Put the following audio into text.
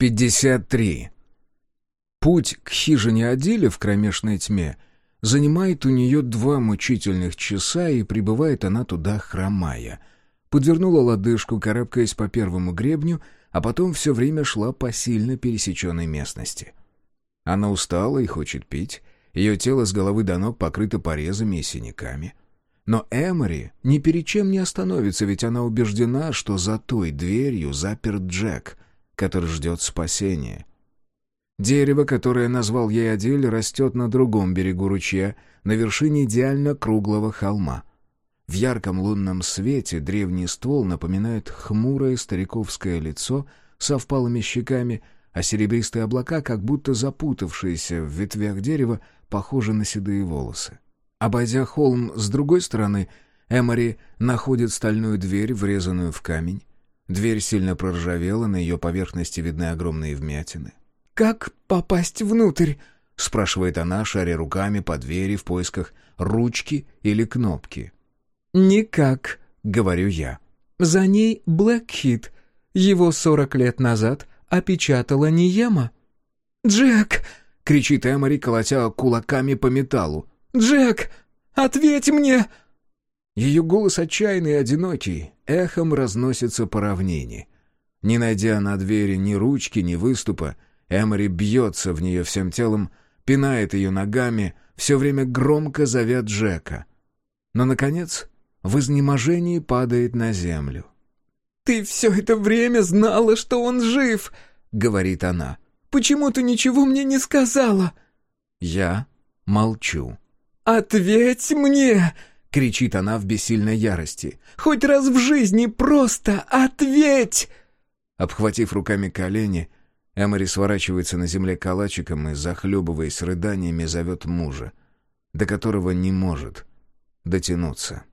53. Путь к хижине Адиля в кромешной тьме занимает у нее два мучительных часа, и прибывает она туда хромая. Подвернула лодыжку, карабкаясь по первому гребню, а потом все время шла по сильно пересеченной местности. Она устала и хочет пить, ее тело с головы до ног покрыто порезами и синяками. Но Эмори ни перед чем не остановится, ведь она убеждена, что за той дверью заперт Джек — который ждет спасения. Дерево, которое назвал ей Адель, растет на другом берегу ручья, на вершине идеально круглого холма. В ярком лунном свете древний ствол напоминает хмурое стариковское лицо со впалыми щеками, а серебристые облака, как будто запутавшиеся в ветвях дерева, похожи на седые волосы. Обойдя холм с другой стороны, Эмори находит стальную дверь, врезанную в камень. Дверь сильно проржавела, на ее поверхности видны огромные вмятины. «Как попасть внутрь?» — спрашивает она, шаря руками по двери в поисках ручки или кнопки. «Никак», — говорю я. «За ней Блэкхит. Его сорок лет назад опечатала Ниема». «Джек!» — кричит Эмори, колотя кулаками по металлу. «Джек! Ответь мне!» Ее голос отчаянный и одинокий, эхом разносится по равнине. Не найдя на двери ни ручки, ни выступа, Эмори бьется в нее всем телом, пинает ее ногами, все время громко зовет Джека. Но, наконец, в изнеможении падает на землю. «Ты все это время знала, что он жив!» — говорит она. «Почему ты ничего мне не сказала?» Я молчу. «Ответь мне!» — кричит она в бессильной ярости. «Хоть раз в жизни просто ответь!» Обхватив руками колени, Эмори сворачивается на земле калачиком и, захлебываясь рыданиями, зовет мужа, до которого не может дотянуться.